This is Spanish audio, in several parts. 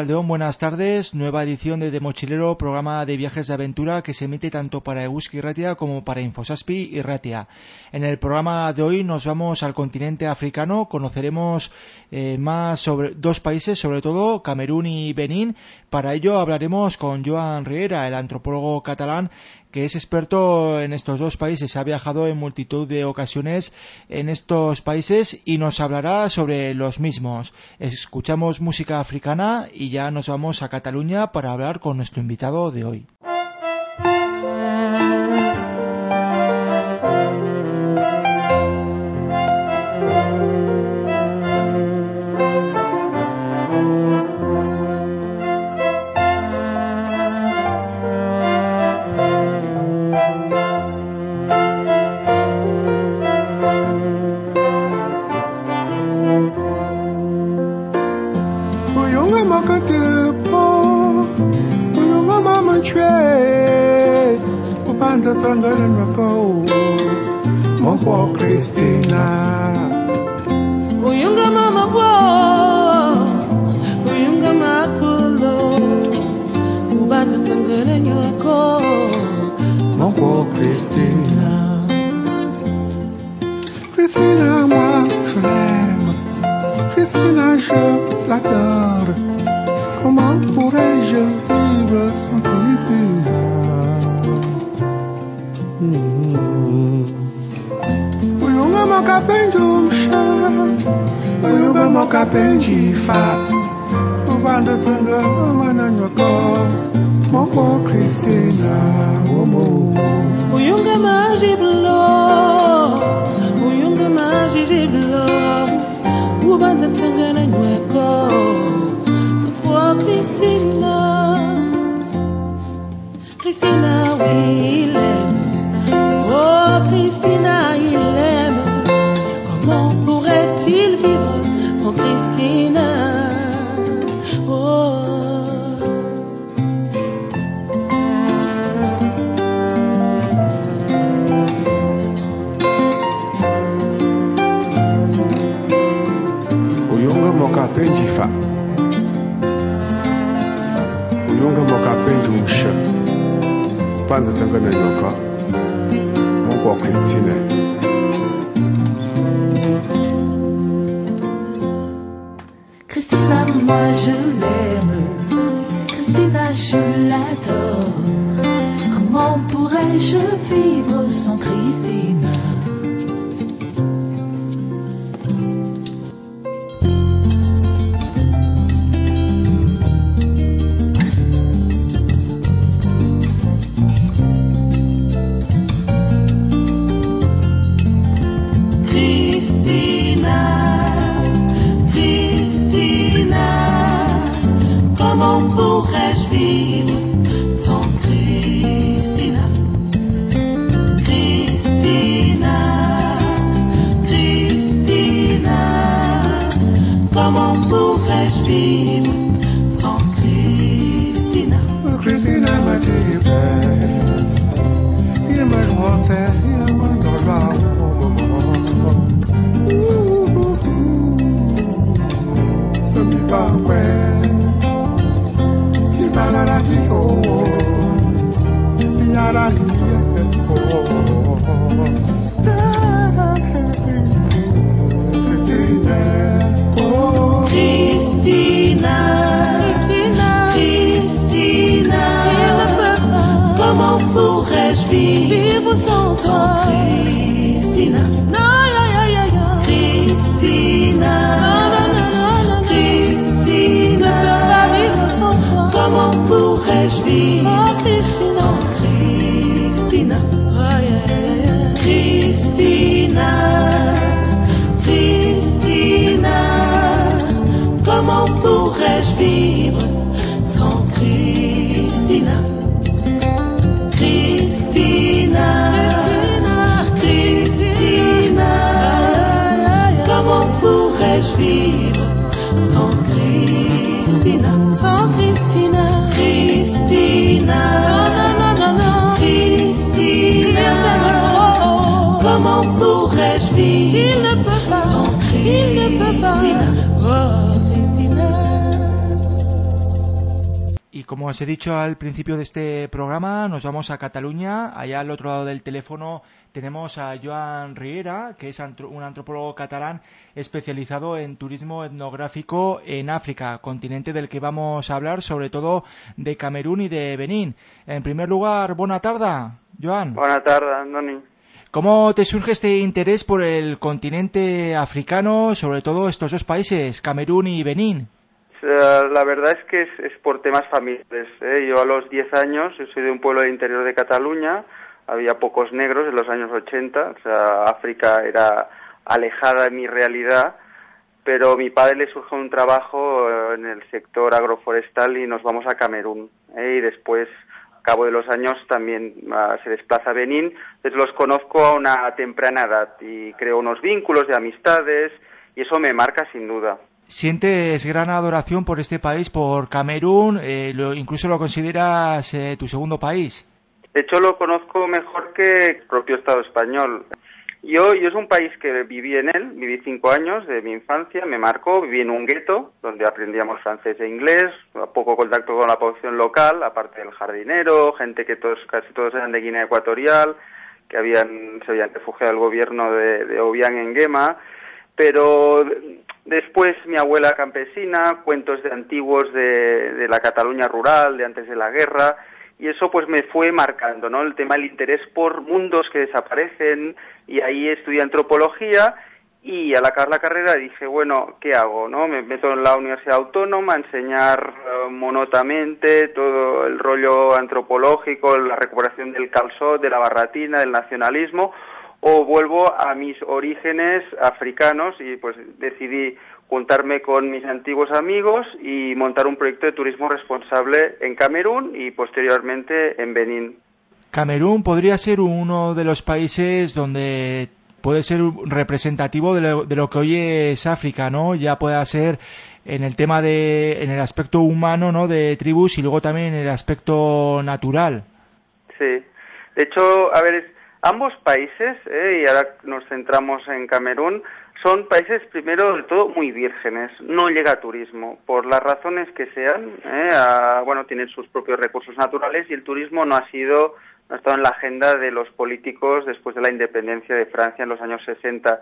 Buenas tardes. Nueva edición de De Mochilero, programa de viajes de aventura que se emite tanto para Eguski Ratia como para Infosaspi y Ratia. En el programa de hoy nos vamos al continente africano, conoceremos eh, más sobre dos países, sobre todo Camerún y Benín. Para ello hablaremos con Joan Riera, el antropólogo catalán que es experto en estos dos países, ha viajado en multitud de ocasiones en estos países y nos hablará sobre los mismos. Escuchamos música africana y ya nos vamos a Cataluña para hablar con nuestro invitado de hoy. country. Kupanda hlangana nako moko kristina uyunga mama uyunga makulo. Nyako kristina Christina, je. Christina roman poręże i wracam ty w Uyunga moka pędzi umsza Uyunga moka pędzi fa. Ubanda tanga amana nyoko Moko Kristina womo Uyunga maji blo Uyunga maji jiblo Ubanda tanga na Cristina, Cristina, we. Christina, moi je l'aime. Christina, je l'adore. Comment pourrais-je vivre sans Christina sleep. Os he dicho al principio de este programa, nos vamos a Cataluña. Allá al otro lado del teléfono tenemos a Joan Riera, que es un antropólogo catalán especializado en turismo etnográfico en África, continente del que vamos a hablar, sobre todo de Camerún y de Benín. En primer lugar, buena tarde, Joan. Buena tarde, Andoni. ¿Cómo te surge este interés por el continente africano, sobre todo estos dos países, Camerún y Benín? La verdad es que es, por temas familiares. ¿eh? Yo a los 10 años, yo soy de un pueblo del interior de Cataluña, había pocos negros en los años 80, o sea, África era alejada de mi realidad, pero a mi padre le surgió un trabajo eh, en el sector agroforestal y nos vamos a Camerún. ¿eh? Y después, a cabo de los años, también ah, se desplaza a Benín. Entonces los conozco a una temprana edad y creo unos vínculos de amistades y eso me marca sin duda. ¿Sientes gran adoración por este país, por Camerún? Eh, ¿Incluso lo consideras eh, tu segundo país? De hecho, lo conozco mejor que el propio Estado español. Yo, yo es un país que viví en él, viví cinco años de mi infancia, me marcó, viví en un gueto donde aprendíamos francés e inglés, poco contacto con la población local, aparte del jardinero, gente que todos, casi todos eran de Guinea Ecuatorial, que habían, se habían refugiado al gobierno de, de Obiang en Guema, pero Después mi abuela campesina, cuentos de antiguos de, la Cataluña rural, de antes de la guerra, y eso pues me fue marcando, ¿no? El tema del interés por mundos que desaparecen, y ahí estudié antropología, y al acabar la carrera dije, bueno, ¿qué hago? ¿no? Me meto en la Universidad Autónoma a enseñar eh, monotamente todo el rollo antropológico, la recuperación del calzot, de la barratina, del nacionalismo, o vuelvo a mis orígenes africanos y pues decidí juntarme con mis antiguos amigos y montar un proyecto de turismo responsable en Camerún y posteriormente en Benín. Camerún podría ser uno de los países donde puede ser representativo de lo, que hoy es África, ¿no? Ya pueda ser en el tema de, en el aspecto humano, ¿no? De tribus y luego también en el aspecto natural. Sí. De hecho, a ver, Ambos países, eh, y ahora nos centramos en Camerún, son países primero de todo muy vírgenes, no llega turismo, por las razones que sean, eh, bueno, tienen sus propios recursos naturales y el turismo no ha sido, no ha estado en la agenda de los políticos después de la independencia de Francia en los años 60.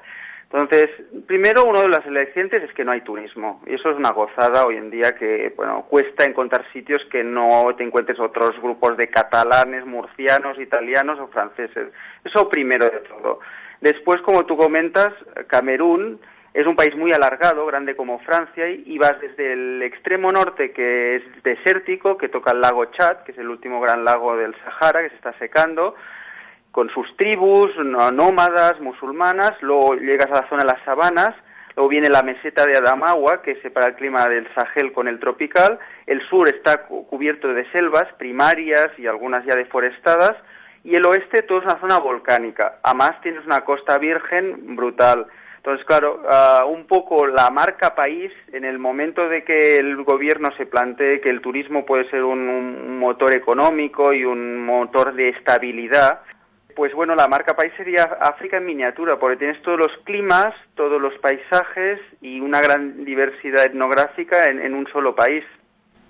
Entonces, primero, uno de los alicientes es que no hay turismo. Y eso es una gozada hoy en día que, bueno, cuesta encontrar sitios que no te encuentres otros grupos de catalanes, murcianos, italianos o franceses. Eso primero de todo. Después, como tú comentas, Camerún es un país muy alargado, grande como Francia, y vas desde el extremo norte, que es desértico, que toca el lago Chad, que es el último gran lago del Sahara, que se está secando, con sus tribus nómadas, musulmanas, luego llegas a la zona de las sabanas, luego viene la meseta de Adamawa, que separa el clima del Sahel con el tropical, el sur está cubierto de selvas primarias y algunas ya deforestadas, y el oeste todo es una zona volcánica, además tienes una costa virgen brutal. Entonces, claro, ah, un poco la marca país, en el momento de que el gobierno se plantee que el turismo puede ser un motor económico y un motor de estabilidad, pues bueno, la marca país sería África en miniatura, porque tienes todos los climas, todos los paisajes y una gran diversidad etnográfica en, un solo país.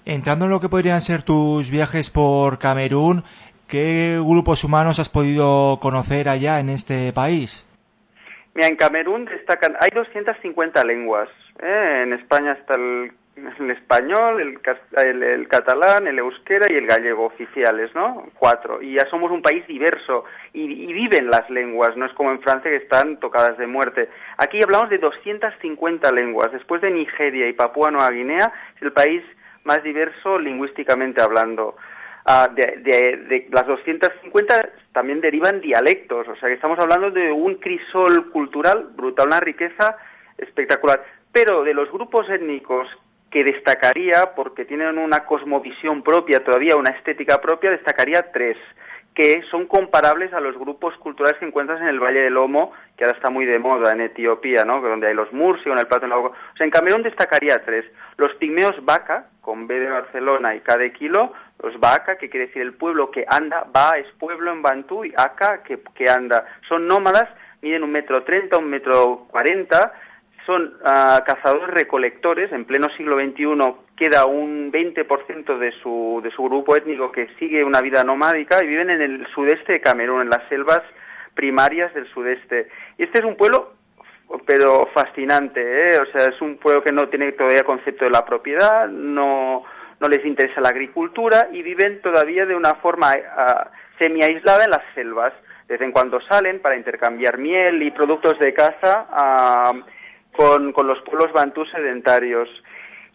Entrando en lo que podrían ser tus viajes por Camerún, ¿qué grupos humanos has podido conocer allá en este país? Mira, en Camerún destacan, hay 250 lenguas. ¿eh? En España está el el español, el, el, catalán, el euskera y el gallego oficiales, ¿no? Cuatro. Y ya somos un país diverso y, viven las lenguas, no es como en Francia que están tocadas de muerte. Aquí hablamos de 250 lenguas. Después de Nigeria y Papúa Nueva Guinea, es el país más diverso lingüísticamente hablando. Ah, de, de, de, las 250 también derivan dialectos, o sea que estamos hablando de un crisol cultural brutal, una riqueza espectacular. Pero de los grupos étnicos que destacaría, porque tienen una cosmovisión propia, todavía una estética propia, destacaría tres, que son comparables a los grupos culturales que encuentras en el Valle del Lomo, que ahora está muy de moda en Etiopía, ¿no? donde hay los Mursi, en el Plato O sea, en Camerún destacaría tres. Los pigmeos Vaca, con B de Barcelona y K de kilo, los Vaca, que quiere decir el pueblo que anda, Va es pueblo en Bantú y Aka, que, que anda. Son nómadas, miden un metro treinta, un metro cuarenta, son ah, cazadores recolectores en pleno siglo XXI queda un 20% de su, de su grupo étnico que sigue una vida nomádica y viven en el sudeste de Camerún, en las selvas primarias del sudeste. Y este es un pueblo pero fascinante, ¿eh? o sea, es un pueblo que no tiene todavía concepto de la propiedad, no, no les interesa la agricultura y viven todavía de una forma uh, semi-aislada en las selvas. De vez en cuando salen para intercambiar miel y productos de caza uh, con, con los pueblos bantús sedentarios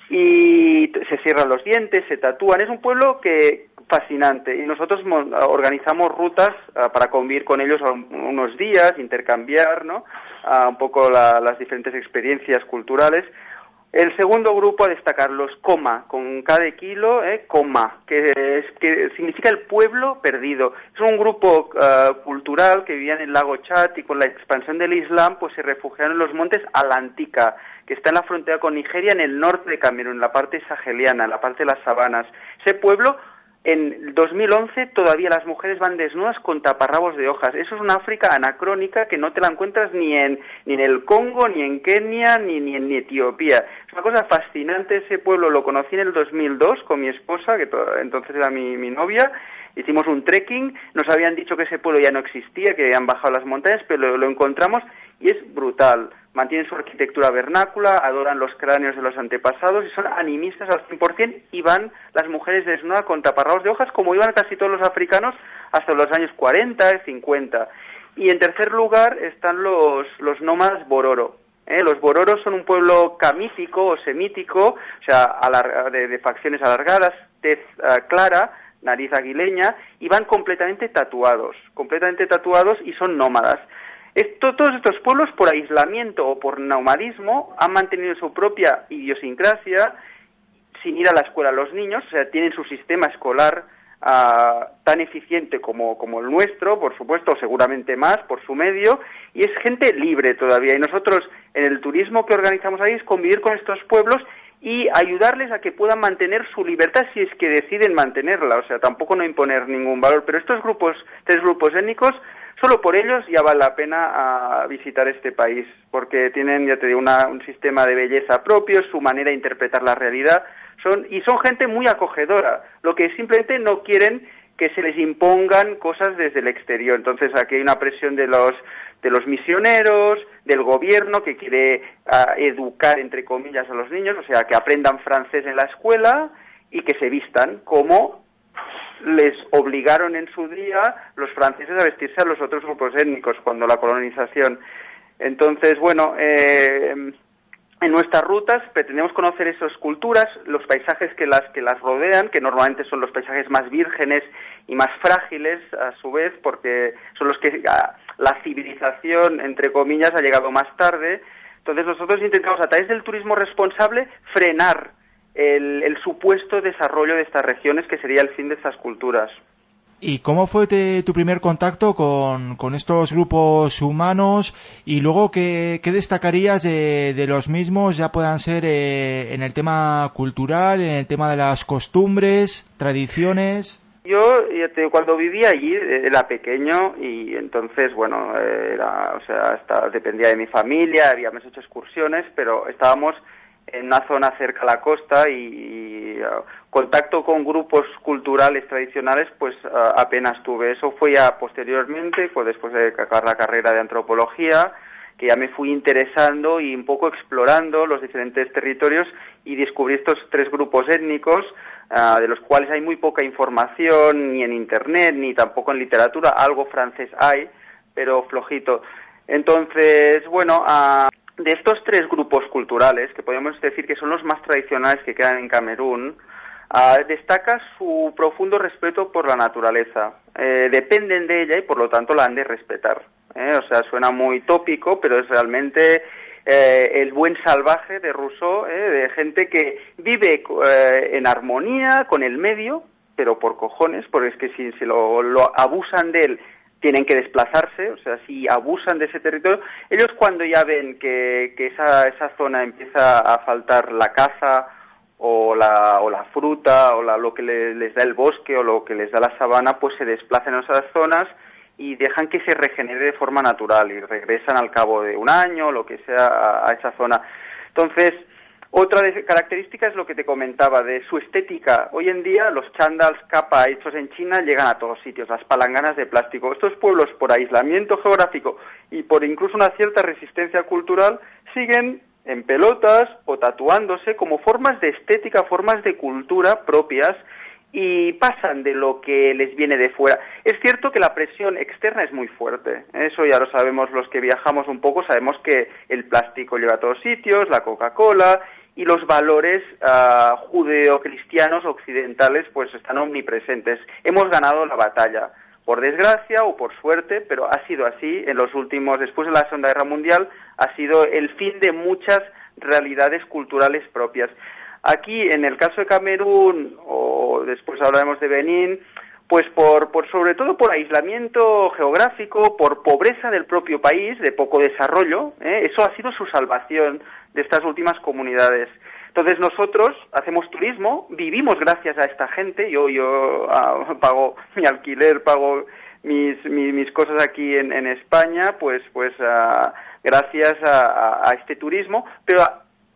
y se cierran los dientes, se tatúan. Es un pueblo que fascinante y nosotros organizamos rutas ah, para convivir con ellos unos días, intercambiar, ¿no? Ah, un poco las diferentes experiencias culturales. El segundo grupo a destacar los coma, con cada kilo, eh, coma, que, es, que significa el pueblo perdido. Es un grupo ah, cultural que vivía en el lago Chad y con la expansión del Islam pues se refugiaron en los montes Alantica, que está en la frontera con Nigeria en el norte de Camerún, en la parte saheliana, en la parte de las sabanas. Ese pueblo en 2011 todavía las mujeres van desnudas con taparrabos de hojas. Eso es una África anacrónica que no te la encuentras ni en, ni en el Congo, ni en Kenia, ni, ni en Etiopía. Es una cosa fascinante ese pueblo. Lo conocí en el 2002 con mi esposa, que entonces era mi, mi novia. Hicimos un trekking. Nos habían dicho que ese pueblo ya no existía, que habían bajado las montañas, pero lo encontramos y es brutal mantienen su arquitectura vernácula, adoran los cráneos de los antepasados y son animistas al 100% y van las mujeres desnudas con taparraos de hojas como iban casi todos los africanos hasta los años 40, 50. Y en tercer lugar están los, los nómadas bororo. ¿eh? Los bororos son un pueblo camítico o semítico, o sea, de, facciones alargadas, tez eh, clara, nariz aguileña, y van completamente tatuados, completamente tatuados y son nómadas todos estos pueblos, por aislamiento o por nomadismo, han mantenido su propia idiosincrasia sin ir a la escuela los niños, o sea, tienen su sistema escolar ah, tan eficiente como, como el nuestro, por supuesto, seguramente más por su medio, y es gente libre todavía. Y nosotros, en el turismo que organizamos ahí, es convivir con estos pueblos y ayudarles a que puedan mantener su libertad si es que deciden mantenerla, o sea, tampoco no imponer ningún valor. Pero estos grupos, tres grupos étnicos, Solo por ellos ya vale la pena ah, visitar este país, porque tienen, ya te digo, un sistema de belleza propio, su manera de interpretar la realidad, son, y son gente muy acogedora, lo que simplemente no quieren que se les impongan cosas desde el exterior. Entonces aquí hay una presión de los de los misioneros, del gobierno que quiere ah, educar entre comillas a los niños, o sea, que aprendan francés en la escuela y que se vistan como les obligaron en su día los franceses a vestirse a los otros grupos étnicos cuando la colonización. Entonces, bueno, eh, en nuestras rutas pretendemos conocer esas culturas, los paisajes que las, que las rodean, que normalmente son los paisajes más vírgenes y más frágiles a su vez, porque son los que la civilización, entre comillas, ha llegado más tarde. Entonces nosotros intentamos a través del turismo responsable frenar el, supuesto desarrollo de estas regiones, que sería el fin de estas culturas. ¿Y cómo fue tu primer contacto con, estos grupos humanos? Y luego, ¿qué, destacarías de, los mismos, ya puedan ser eh, en el tema cultural, en el tema de las costumbres, tradiciones? Yo, cuando vivía allí, eh, era pequeño y entonces, bueno, era, o sea, hasta, dependía de mi familia, habíamos hecho excursiones, pero estábamos en una zona cerca a la costa y, uh, contacto con grupos culturales tradicionales pues uh, apenas tuve. Eso fue ya posteriormente, pues después de acabar la carrera de antropología, que ya me fui interesando y un poco explorando los diferentes territorios y descubrí estos tres grupos étnicos uh, de los cuales hay muy poca información ni en internet ni tampoco en literatura, algo francés hay, pero flojito. Entonces, bueno, de estos tres grupos culturales, que podemos decir que son los más tradicionales que quedan en Camerún, ah, destaca su profundo respeto por la naturaleza. Eh, dependen de ella y por lo tanto la han de respetar. ¿eh? O sea, suena muy tópico, pero es realmente eh, el buen salvaje de Rousseau, de gente que vive en armonía con el medio, pero por cojones, porque es que si, si lo abusan de él tienen que desplazarse, o sea, si abusan de ese territorio, ellos cuando ya ven que, que esa, esa zona empieza a faltar la caza o la, o la fruta o la, lo que les da el bosque o lo que les da la sabana, pues se desplazan a esas zonas y dejan que se regenere de forma natural y regresan al cabo de un año o lo que sea a, esa zona. Entonces, Otra característica es lo que te comentaba de su estética. Hoy en día los chandals capa hechos en China llegan a todos sitios, las palanganas de plástico. Estos pueblos por aislamiento geográfico y por incluso una cierta resistencia cultural siguen en pelotas o tatuándose como formas de estética, formas de cultura propias y pasan de lo que les viene de fuera. Es cierto que la presión externa es muy fuerte. Eso ya lo sabemos los que viajamos un poco, sabemos que el plástico llega a todos sitios, la Coca-Cola y los valores uh, judeocristianos occidentales pues están omnipresentes. Hemos ganado la batalla, por desgracia o por suerte, pero ha sido así en los últimos, después de la Segunda Guerra Mundial, ha sido el fin de muchas realidades culturales propias. Aquí, en el caso de Camerún, o después hablaremos de Benín, pues por, por sobre todo por aislamiento geográfico, por pobreza del propio país, de poco desarrollo, ¿eh? eso ha sido su salvación de estas últimas comunidades. Entonces nosotros hacemos turismo, vivimos gracias a esta gente, yo, yo ah, pago mi alquiler, pago mis, mis, cosas aquí en, España, pues, pues ah, gracias a, este turismo, pero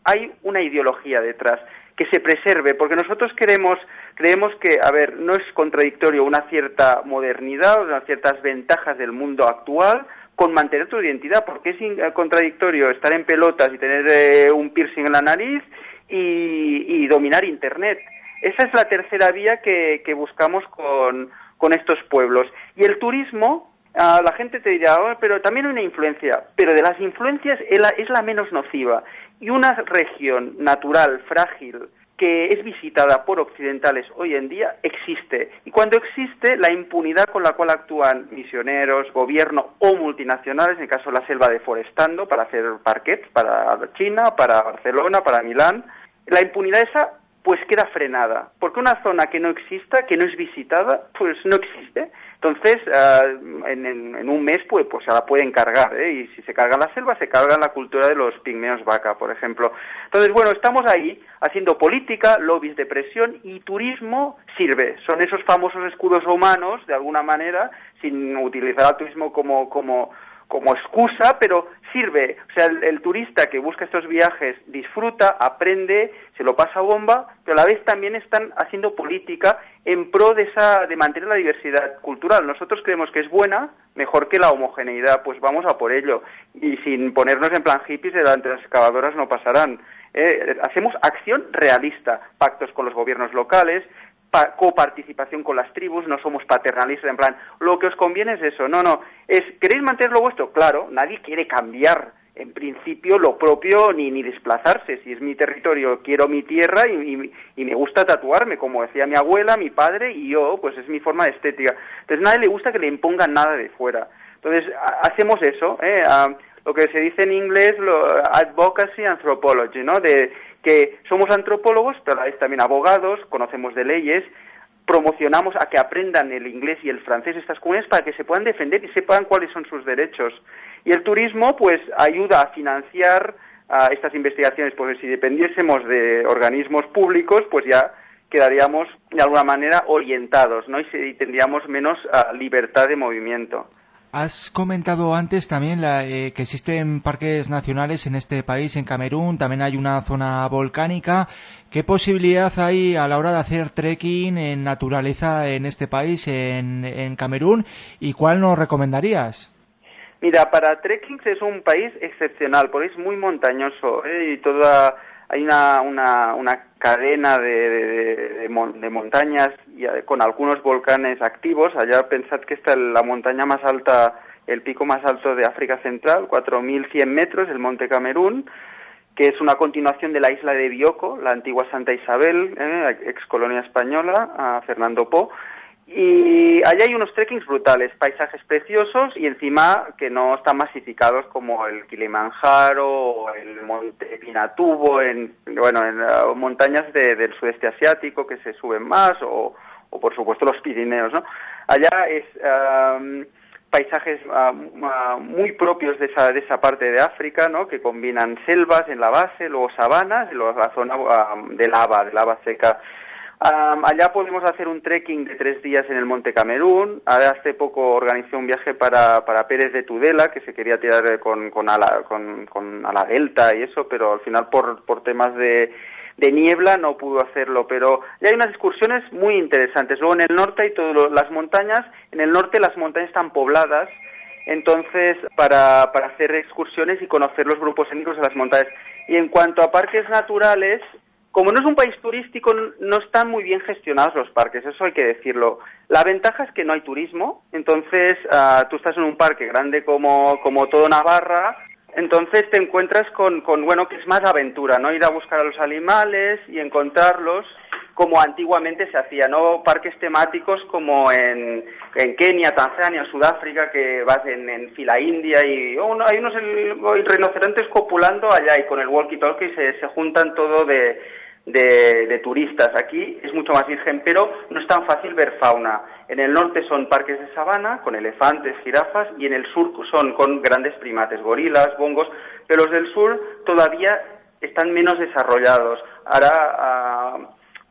hay una ideología detrás que se preserve, porque nosotros queremos, creemos que, a ver, no es contradictorio una cierta modernidad, unas ciertas ventajas del mundo actual con mantener tu identidad, porque es contradictorio estar en pelotas y tener eh, un piercing en la nariz y, dominar Internet. Esa es la tercera vía que, buscamos con, con estos pueblos. Y el turismo, la gente te dirá, oh, pero también hay una influencia, pero de las influencias es la menos nociva y una región natural, frágil, que es visitada por occidentales hoy en día, existe. Y cuando existe, la impunidad con la cual actúan misioneros, gobierno o multinacionales, en el caso de la selva deforestando para hacer parquets para China, para Barcelona, para Milán, la impunidad esa pues queda frenada, porque una zona que no exista, que no es visitada, pues no existe. Entonces, ah, en, un mes, pues, pues se la pueden cargar, ¿eh? y si se carga la selva, se carga la cultura de los pigmeos vaca, por ejemplo. Entonces, bueno, estamos ahí haciendo política, lobbies de presión y turismo sirve. Son esos famosos escudos humanos, de alguna manera, sin utilizar al turismo como, como, como excusa, pero sirve. O sea, el, turista que busca estos viajes disfruta, aprende, se lo pasa bomba, pero a la vez también están haciendo política en pro de esa, de mantener la diversidad cultural. Nosotros creemos que es buena, mejor que la homogeneidad, pues vamos a por ello. Y sin ponernos en plan hippies delante de las excavadoras no pasarán. Eh, hacemos acción realista, pactos con los gobiernos locales, coparticipación con las tribus, no somos paternalistas en plan, lo que os conviene es eso, no, no, es, ¿queréis mantener lo vuestro? Claro, nadie quiere cambiar en principio lo propio ni, ni desplazarse, si es mi territorio, quiero mi tierra y, y, me gusta tatuarme, como decía mi abuela, mi padre y yo, pues es mi forma de estética. Entonces nadie le gusta que le impongan nada de fuera. Entonces hacemos eso, ¿eh? Lo que se dice en inglés, lo, advocacy anthropology, ¿no? De, que somos antropólogos, pero a también abogados, conocemos de leyes, promocionamos a que aprendan el inglés y el francés estas comunidades para que se puedan defender y sepan cuáles son sus derechos. Y el turismo, pues, ayuda a financiar estas investigaciones, porque si dependiésemos de organismos públicos, pues ya quedaríamos de alguna manera orientados, ¿no? Y, tendríamos menos ah, libertad de movimiento. Has comentado antes también la, eh, que existen parques nacionales en este país, en Camerún, también hay una zona volcánica. ¿Qué posibilidad hay a la hora de hacer trekking en naturaleza en este país, en, Camerún, y cuál nos recomendarías? Mira, para trekking es un país excepcional, porque es muy montañoso ¿eh? y toda hay una, una, una cadena de, de, montañas y, eh, con algunos volcanes activos. Allá pensad que está la montaña más alta, el pico más alto de África Central, 4.100 metros, el Monte Camerún, que es una continuación de la isla de Bioko, la antigua Santa Isabel, eh, ex colonia española, Fernando Po, y allá hay unos trekkings brutales, paisajes preciosos y encima que no están masificados como el Kilimanjaro o el Monte Pinatubo, en, bueno, en uh, montañas del sudeste asiático que se suben más o, o por supuesto los Pirineos, ¿no? Allá es um, paisajes uh, muy propios de esa, de esa parte de África, ¿no? Que combinan selvas en la base, luego sabanas y luego la zona um, de lava, de lava seca allá pudimos hacer un trekking de tres días en el Monte Camerún. Hace poco organizé un viaje para, para Pérez de Tudela, que se quería tirar con, con, ala, con, con ala delta y eso, pero al final por, por temas de, de niebla no pudo hacerlo, pero ya hay unas excursiones muy interesantes. Luego en el norte hay todas las montañas, en el norte las montañas están pobladas, entonces para, para hacer excursiones y conocer los grupos étnicos de las montañas. Y en cuanto a parques naturales, como no es un país turístico, no están muy bien gestionados los parques, eso hay que decirlo. La ventaja es que no hay turismo, entonces ah, tú estás en un parque grande como, como todo Navarra, entonces te encuentras con, con, bueno, que es más aventura, ¿no? Ir a buscar a los animales y encontrarlos como antiguamente se hacía, ¿no? Parques temáticos como en, en Kenia, Tanzania, Sudáfrica, que vas en, fila india y oh, hay unos rinocerontes copulando allá y con el walkie-talkie se, se juntan todo de, de, turistas. Aquí es mucho más virgen, pero no es tan fácil ver fauna. En el norte son parques de sabana con elefantes, jirafas y en el sur son con grandes primates, gorilas, bongos, pero los del sur todavía están menos desarrollados. Ahora ah,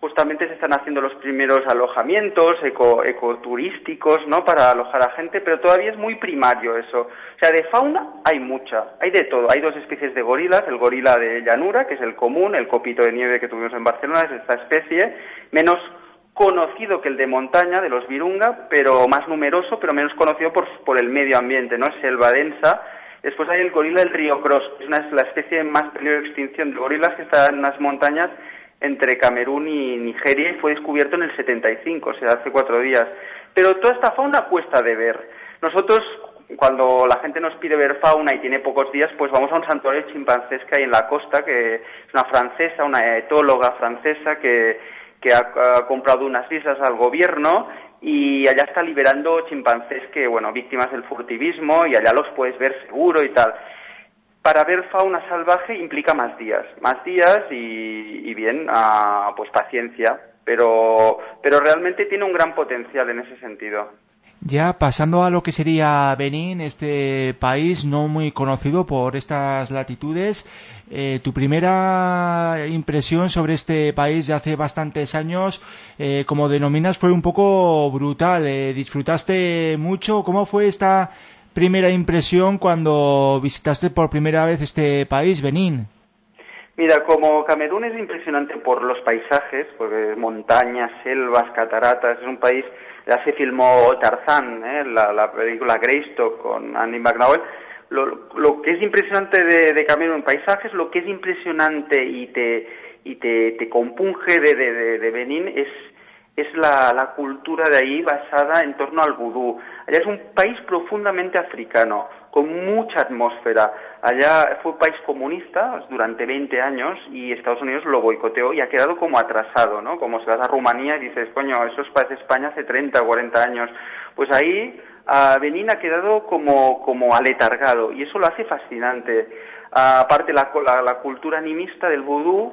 justamente se están haciendo los primeros alojamientos eco, ecoturísticos, ¿no? Para alojar a gente, pero todavía es muy primario eso. O sea, de fauna hay mucha, hay de todo. Hay dos especies de gorilas, el gorila de llanura, que es el común, el copito de nieve que tuvimos en Barcelona, es esta especie, menos conocido que el de montaña, de los virunga, pero más numeroso, pero menos conocido por, por el medio ambiente, ¿no? Selva densa. Después hay el gorila del río Cross, que es una, la especie más peligro de extinción de gorilas que está en las montañas entre Camerún y Nigeria y fue descubierto en el 75, o sea, hace cuatro días. Pero toda esta fauna cuesta de ver. Nosotros, cuando la gente nos pide ver fauna y tiene pocos días, pues vamos a un santuario chimpancés que hay en la costa, que es una francesa, una etóloga francesa que, que ha, comprado unas islas al gobierno y allá está liberando chimpancés que, bueno, víctimas del furtivismo y allá los puedes ver seguro y tal para ver fauna salvaje implica más días, más días y, bien, ah, pues paciencia, pero, pero realmente tiene un gran potencial en ese sentido. Ya pasando a lo que sería Benín, este país no muy conocido por estas latitudes, eh, tu primera impresión sobre este país de hace bastantes años, eh, como denominas, fue un poco brutal. Eh, ¿Disfrutaste mucho? ¿Cómo fue esta primera impresión cuando visitaste por primera vez este país, Benín? Mira, como Camerún es impresionante por los paisajes, porque montañas, selvas, cataratas, es un país, ya se filmó Tarzán, ¿eh? la, película Greystock con Andy McNaught, lo, que es impresionante de, de, Camerún, paisajes, lo que es impresionante y te, y te, te compunge de, de, de Benín es es la, la, cultura de ahí basada en torno al vudú. Allá es un país profundamente africano, con mucha atmósfera. Allá fue un país comunista durante 20 años y Estados Unidos lo boicoteó y ha quedado como atrasado, ¿no? Como si vas a Rumanía y dices, coño, eso es para España hace 30 o 40 años. Pues ahí Benín ha quedado como, como aletargado y eso lo hace fascinante. aparte, la, la, la, cultura animista del vudú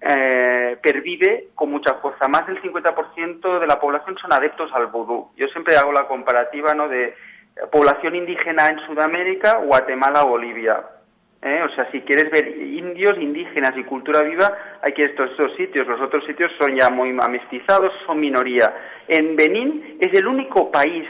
eh, pervive con mucha fuerza. Más del 50% de la población son adeptos al vudú. Yo siempre hago la comparativa ¿no? de población indígena en Sudamérica, Guatemala, Bolivia. ¿Eh? O sea, si quieres ver indios, indígenas y cultura viva, hay que ir a estos, estos sitios. Los otros sitios son ya muy amestizados, son minoría. En Benín es el único país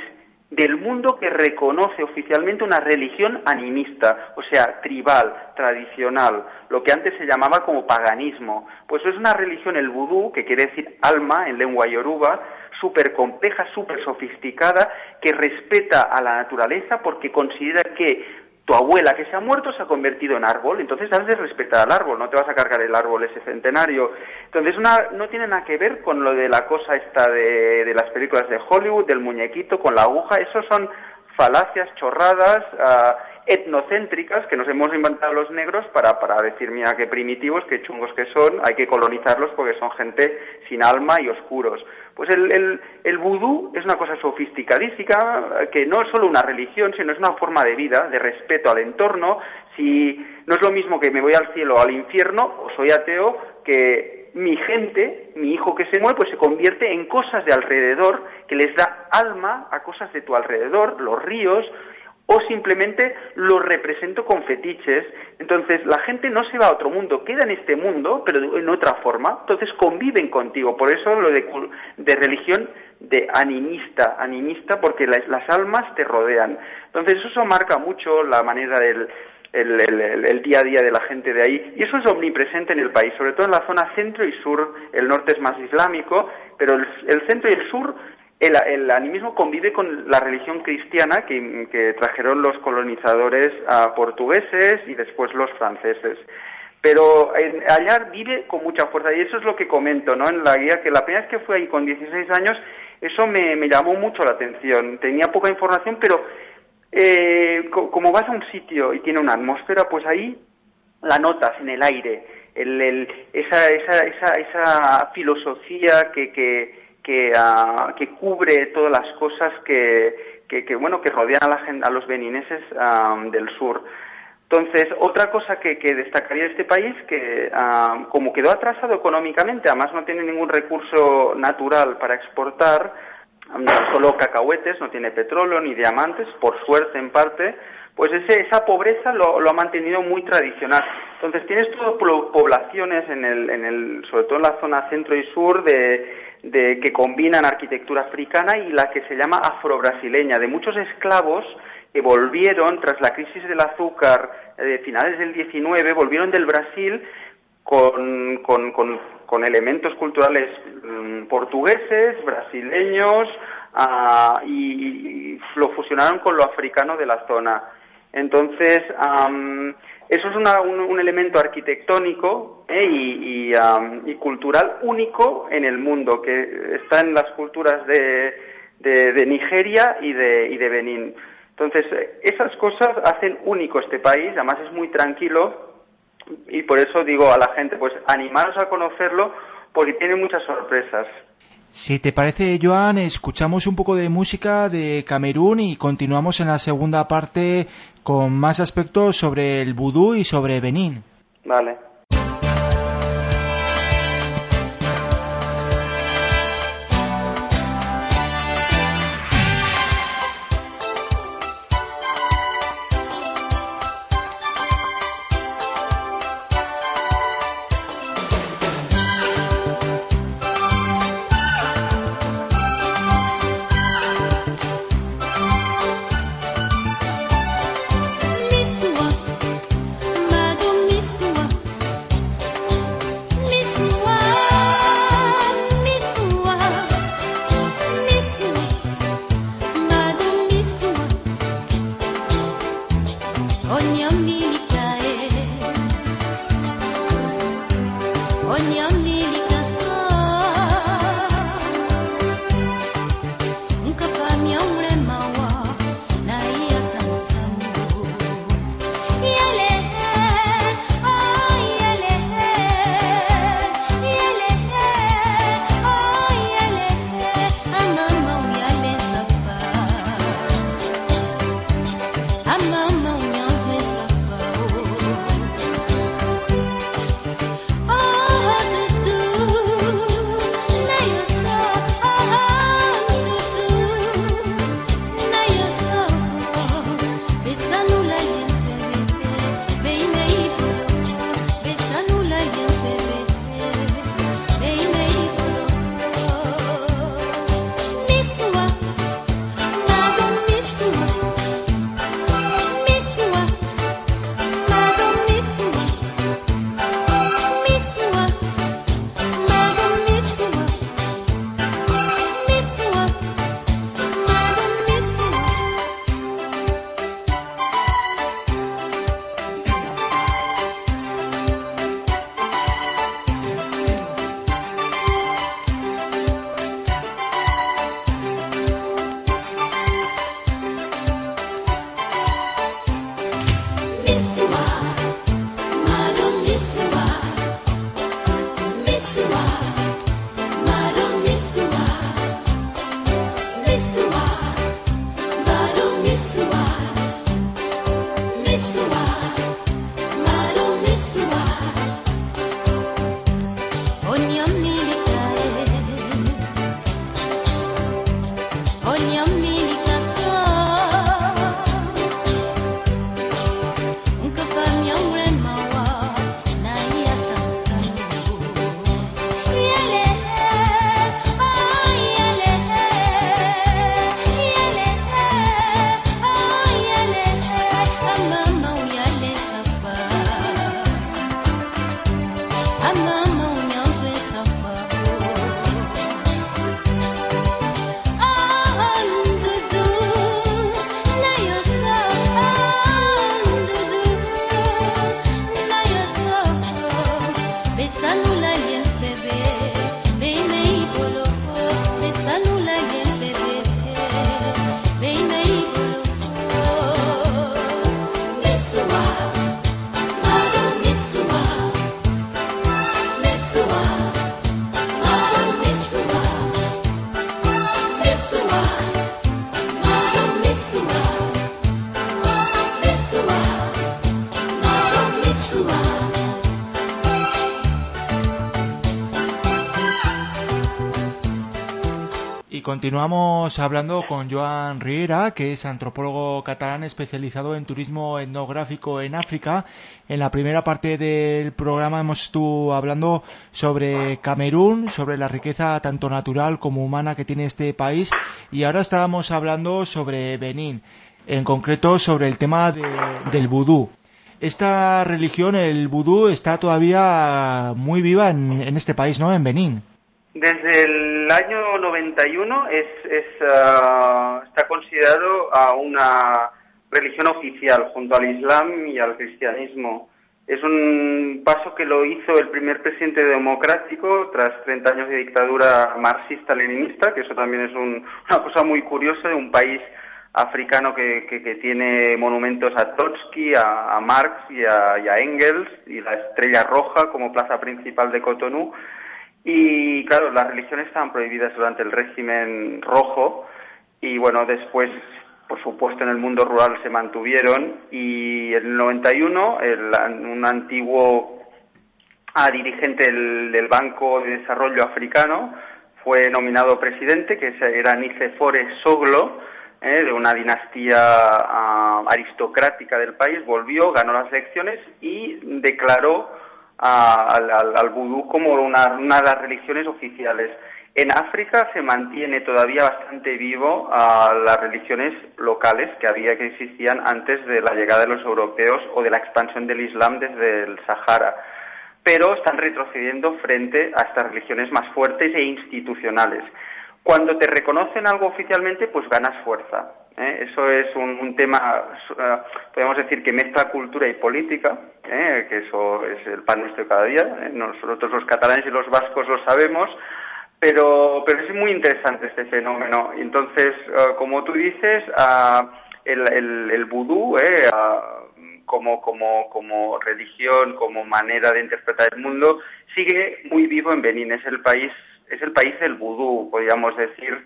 del mundo que reconoce oficialmente una religión animista, o sea, tribal, tradicional, lo que antes se llamaba como paganismo. Pues es una religión, el vudú, que quiere decir alma en lengua yoruba, súper compleja, súper sofisticada, que respeta a la naturaleza porque considera que tu abuela que se ha muerto se ha convertido en árbol, entonces has de respetar al árbol, no te vas a cargar el árbol ese centenario. Entonces no tiene nada que ver con lo de la cosa esta de, de las películas de Hollywood, del muñequito con la aguja, esos son falacias, chorradas, uh, etnocéntricas que nos hemos inventado los negros para, para decir, mira, qué primitivos, qué chungos que son, hay que colonizarlos porque son gente sin alma y oscuros. Pues el, el, el vudú es una cosa sofisticadísima, que no es solo una religión, sino es una forma de vida, de respeto al entorno. Si no es lo mismo que me voy al cielo o al infierno, o soy ateo, que mi gente, mi hijo que se muere, pues se convierte en cosas de alrededor, que les da alma a cosas de tu alrededor, los ríos, o simplemente lo represento con fetiches. Entonces la gente no se va a otro mundo, queda en este mundo, pero en otra forma. Entonces conviven contigo. Por eso lo de, de religión de animista, animista porque las, las, almas te rodean. Entonces eso marca mucho la manera del el, el, día a día de la gente de ahí y eso es omnipresente en el país, sobre todo en la zona centro y sur. El norte es más islámico, pero el, el centro y el sur el, animismo convive con la religión cristiana que, trajeron los colonizadores portugueses y después los franceses. Pero allá vive con mucha fuerza y eso es lo que comento ¿no? en la guía, que la primera vez que fui ahí con 16 años, eso me, llamó mucho la atención. Tenía poca información, pero eh, como vas a un sitio y tiene una atmósfera, pues ahí la notas en el aire, esa, esa, esa, esa filosofía que que, uh, que cubre todas las cosas que, que, bueno que rodean a, la, a los benineses um, del sur. Entonces, otra cosa que, que destacaría de este país, que um, como quedó atrasado económicamente, además no tiene ningún recurso natural para exportar, solo cacahuetes, no tiene petróleo ni diamantes, por suerte en parte, pues ese, esa pobreza lo, lo, ha mantenido muy tradicional. Entonces tienes todas poblaciones en el, en el, sobre todo en la zona centro y sur de, de, que combinan arquitectura africana y la que se llama afrobrasileña, de muchos esclavos que volvieron tras la crisis del azúcar de finales del 19, volvieron del Brasil con, con, con, elementos culturales mm, portugueses, brasileños, ah, y, lo fusionaron con lo africano de la zona. Entonces, eso es un, elemento arquitectónico eh, y, cultural único en el mundo, que está en las culturas de, de, Nigeria y de, y de Benín. Entonces, esas cosas hacen único este país, además es muy tranquilo y por eso digo a la gente, pues animaros a conocerlo porque tiene muchas sorpresas. Si te parece, Joan, escuchamos un poco de música de Camerún y continuamos en la segunda parte con más aspectos sobre el vudú y sobre Benín. Vale. Continuamos hablando con Joan Riera, que es antropólogo catalán especializado en turismo etnográfico en África. En la primera parte del programa hemos estado hablando sobre Camerún, sobre la riqueza tanto natural como humana que tiene este país. Y ahora estábamos hablando sobre Benín, en concreto sobre el tema del vudú. Esta religión, el vudú, está todavía muy viva en, en este país, ¿no? En Benín. Desde el año 91 es, es ah, está considerado a una religión oficial junto al Islam y al cristianismo. Es un paso que lo hizo el primer presidente democrático tras 30 años de dictadura marxista-leninista, que eso también es una cosa muy curiosa de un país africano que, que, tiene monumentos a Trotsky, a, Marx y a, y a, Engels, y la Estrella Roja como plaza principal de Cotonou. Y claro, las religiones estaban prohibidas durante el régimen rojo y bueno, después, por supuesto, en el mundo rural se mantuvieron y en el 91 un antiguo ah, dirigente del, Banco de Desarrollo Africano fue nominado presidente, que era Nicefore Soglo, eh, de una dinastía ah, aristocrática del país, volvió, ganó las elecciones y declaró al, al, vudú como una, una, de las religiones oficiales. En África se mantiene todavía bastante vivo a las religiones locales que había que existían antes de la llegada de los europeos o de la expansión del Islam desde el Sahara, pero están retrocediendo frente a estas religiones más fuertes e institucionales. Cuando te reconocen algo oficialmente, pues ganas fuerza. ¿eh? Eso es un, tema, eh, podemos decir que mezcla cultura y política, ¿eh? que eso es el pan nuestro cada día. Nosotros los catalanes y los vascos lo sabemos, pero, pero es muy interesante este fenómeno. Entonces, como tú dices, el, el, el vudú, como, como, como religión, como manera de interpretar el mundo, sigue muy vivo en Benín. Es el país, es el país del vudú, podríamos decir,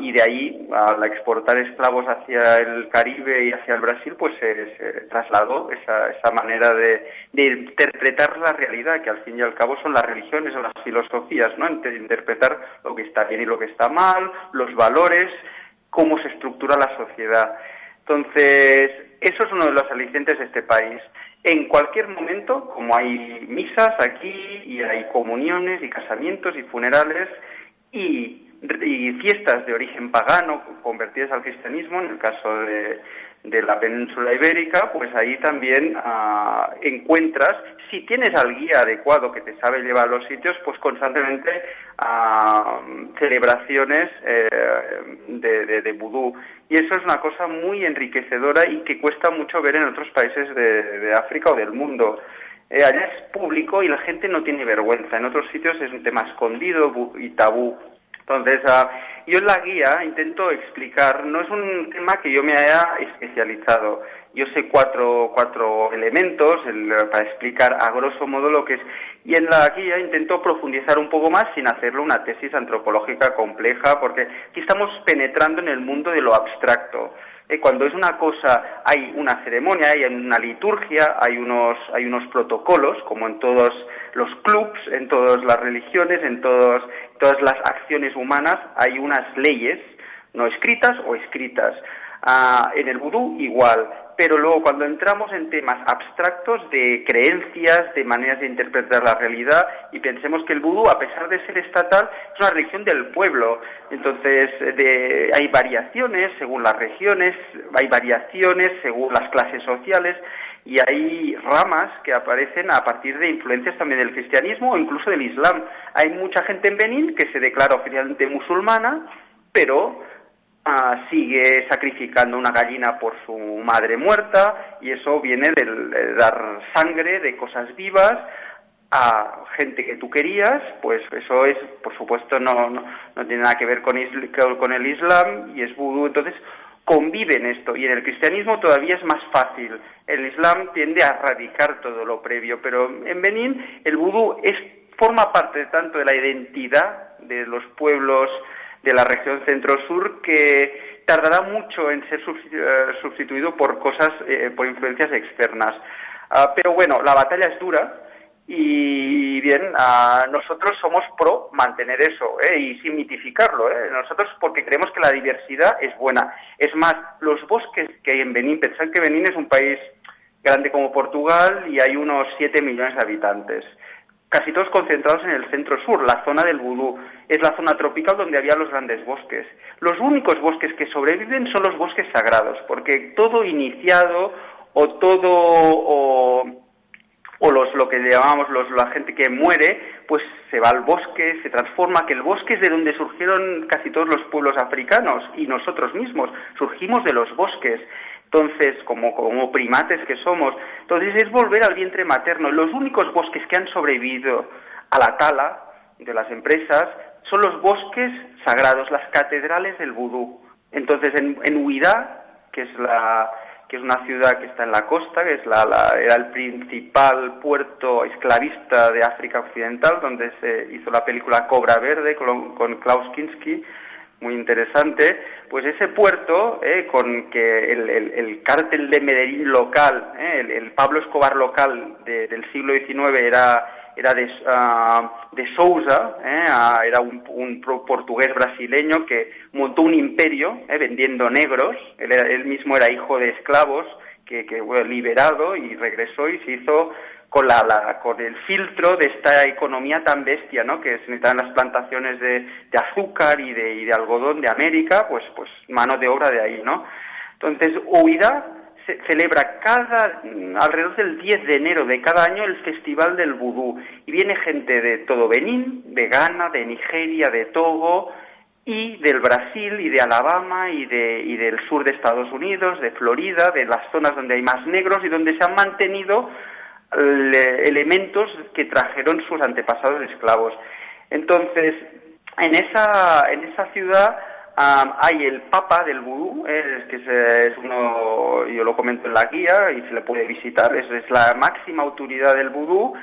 y de ahí, al exportar esclavos hacia el Caribe y hacia el Brasil, pues se, trasladó esa, esa manera de, interpretar la realidad, que al fin y al cabo son las religiones o las filosofías, ¿no? Interpretar lo que está bien y lo que está mal, los valores, cómo se estructura la sociedad. Entonces, eso es uno de los alicientes de este país. En cualquier momento, como hay misas aquí y hay comuniones y casamientos y funerales y fiestas de origen pagano convertidas al cristianismo, en el caso de, de la península ibérica, pues ahí también ah, encuentras, si tienes al guía adecuado que te sabe llevar a los sitios, pues constantemente ah, celebraciones eh, de, de, vudú. Y eso es una cosa muy enriquecedora y que cuesta mucho ver en otros países de, África o del mundo. Eh, allá es público y la gente no tiene vergüenza. En otros sitios es un tema escondido y tabú. Entonces, uh, yo en la guía intento explicar, no es un tema que yo me haya especializado. Yo sé cuatro, cuatro elementos para explicar a grosso modo lo que es. Y en la guía intento profundizar un poco más sin hacerlo una tesis antropológica compleja, porque aquí estamos penetrando en el mundo de lo abstracto. Eh, cuando es una cosa, hay una ceremonia, hay una liturgia, hay unos, hay unos protocolos, como en todos los clubs, en todas las religiones, en todas las acciones humanas, hay unas leyes, no escritas o escritas. Ah, en el vudú igual, pero luego cuando entramos en temas abstractos de creencias, de maneras de interpretar la realidad, y pensemos que el vudú, a pesar de ser estatal, es una religión del pueblo. Entonces, hay variaciones según las regiones, hay variaciones según las clases sociales, y hay ramas que aparecen a partir de influencias también del cristianismo o incluso del islam. Hay mucha gente en Benín que se declara oficialmente musulmana, pero Ah, sigue sacrificando una gallina por su madre muerta y eso viene de dar sangre de cosas vivas a gente que tú querías, pues eso es, por supuesto, no, no, tiene nada que ver con, con el Islam y es vudú, entonces conviven esto y en el cristianismo todavía es más fácil. El Islam tiende a erradicar todo lo previo, pero en Benín el vudú es, forma parte tanto de la identidad de los pueblos de la región centro-sur que tardará mucho en ser eh, sustituido por cosas, eh, por influencias externas. Ah, pero bueno, la batalla es dura Y bien, nosotros somos pro mantener eso ¿eh? y sin mitificarlo. ¿eh? Nosotros porque creemos que la diversidad es buena. Es más, los bosques que hay en Benín, pensad que Benín es un país grande como Portugal y hay unos 7 millones de habitantes. Casi todos concentrados en el centro sur, la zona del Vudú. Es la zona tropical donde había los grandes bosques. Los únicos bosques que sobreviven son los bosques sagrados, porque todo iniciado o todo o o los, lo que llamamos los, la gente que muere, pues se va al bosque, se transforma, que el bosque es de donde surgieron casi todos los pueblos africanos y nosotros mismos, surgimos de los bosques. Entonces, como, primates que somos, entonces es volver al vientre materno. Los únicos bosques que han sobrevivido a la tala de las empresas son los bosques sagrados, las catedrales del vudú. Entonces, en, en Huidá, que es la, que es una ciudad que está en la costa, que es la, era el principal puerto esclavista de África Occidental, donde se hizo la película Cobra Verde con, Klaus Kinski, muy interesante, pues ese puerto, eh, con que el, cártel de Medellín local, eh, el, Pablo Escobar local del siglo XIX era era de, ah, de Sousa, eh, ah, era un, un, portugués brasileño que montó un imperio eh, vendiendo negros, él, mismo era hijo de esclavos, que, que fue liberado y regresó y se hizo con, la, con el filtro de esta economía tan bestia, ¿no? Que se necesitan las plantaciones de, de azúcar y de, y de, algodón de América, pues, pues mano de obra de ahí, ¿no? Entonces, huida celebra cada, alrededor del 10 de enero de cada año el Festival del Vudú y viene gente de todo Benín, de Ghana, de Nigeria, de Togo y del Brasil y de Alabama y, de, y del sur de Estados Unidos, de Florida, de las zonas donde hay más negros y donde se han mantenido elementos que trajeron sus antepasados esclavos. Entonces, en esa, en esa ciudad hay el Papa del Vudú, eh, que es, uno, yo lo comento en la guía y se le puede visitar, es, es la máxima autoridad del Vudú.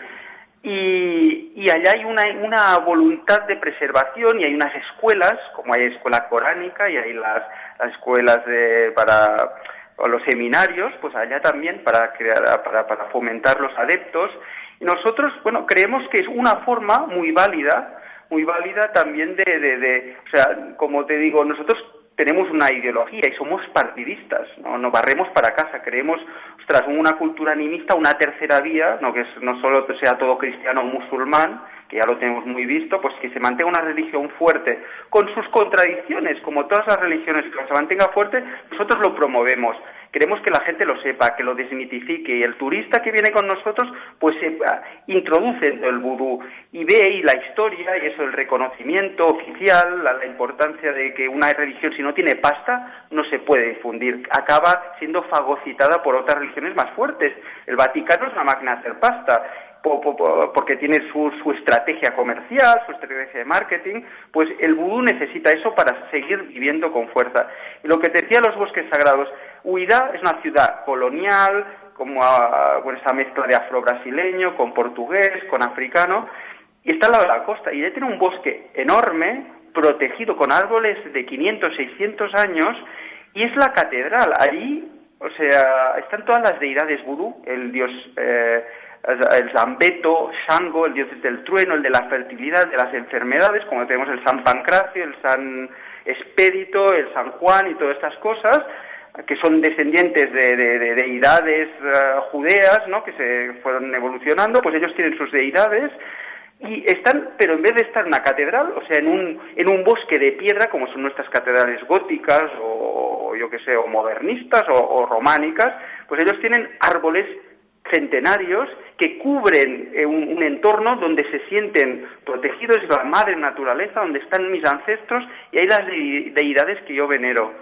Y, y allá hay una, una, voluntad de preservación y hay unas escuelas, como hay escuela coránica y hay las, escuelas de, para los seminarios, pues allá también para, crear, para, para fomentar los adeptos. Y nosotros, bueno, creemos que es una forma muy válida muy válida también de, de, de, o sea, como te digo, nosotros tenemos una ideología y somos partidistas, no nos barremos para casa, creemos, ostras, una cultura animista, una tercera vía, no que no solo sea todo cristiano o musulmán, que ya lo tenemos muy visto, pues que se mantenga una religión fuerte, con sus contradicciones, como todas las religiones, que se mantenga fuerte, nosotros lo promovemos. Queremos que la gente lo sepa, que lo desmitifique y el turista que viene con nosotros pues sepa, introduce el vudú y ve ahí la historia y eso, el reconocimiento oficial, la, importancia de que una religión si no tiene pasta no se puede difundir, acaba siendo fagocitada por otras religiones más fuertes. El Vaticano es una máquina de hacer pasta porque tiene su, estrategia comercial, su estrategia de marketing, pues el vudú necesita eso para seguir viviendo con fuerza. Y lo que te decía los bosques sagrados, Huida es una ciudad colonial, como ah, con esa mezcla de afro-brasileño, con portugués, con africano, y está al lado de la costa, y ya tiene un bosque enorme, protegido con árboles de 500, 600 años, y es la catedral. Allí, o sea, están todas las deidades vudú, el dios... Eh, el Zambeto, Shango, el dios del trueno, el de la fertilidad, de las enfermedades, como tenemos el San Pancracio, el San Expedito, el San Juan y todas estas cosas, que son descendientes de, deidades eh, judeas, ¿no? que se fueron evolucionando, pues ellos tienen sus deidades y están, pero en vez de estar en una catedral, o sea, en un, en un bosque de piedra, como son nuestras catedrales góticas o, yo que sé, o modernistas o, románicas, pues ellos tienen árboles centenarios que cubren eh, un, entorno donde se sienten protegidos de la madre naturaleza, donde están mis ancestros y hay las deidades que yo venero.